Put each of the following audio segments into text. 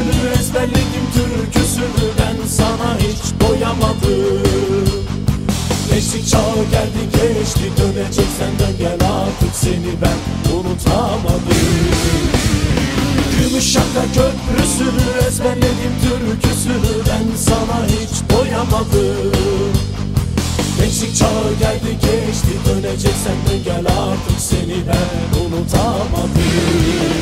türküsünü ezberledim türküsünü ben sana hiç doyamadım. Geçti çağ geldi geçti döneceksen dön gel artık seni ben unutamadım. Gümüşhakka köprüsünü ezberledim türküsünü ben sana hiç doyamadım. Gençlik çağı geldi geçti döneceksen dön gel artık seni ben unutamadım.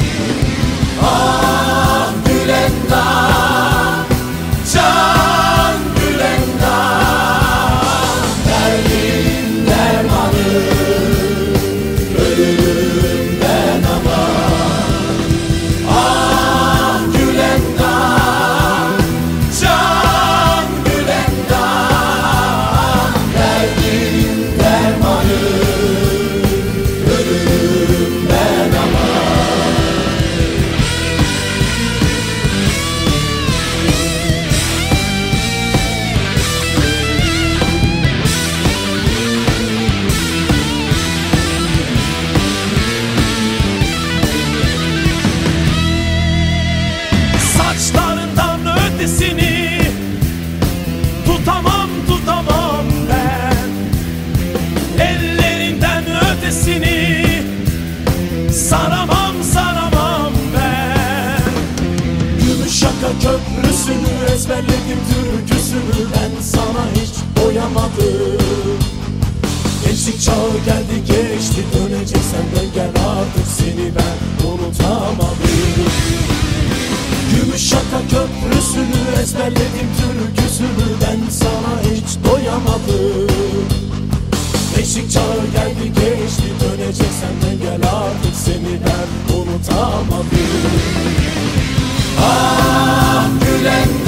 Gümüşşaka köprüsünü ezberledim türküsünü Ben sana hiç doyamadım. Gençlik çağı geldi geçti Döneceksen dön gel artık seni ben unutamadım. Gümüşşaka köprüsünü ezberledim türküsünü Ben sana hiç doyamadım. Gençlik çağı geldi geçti Döneceksen dön gel artık seni ben unutamadım England.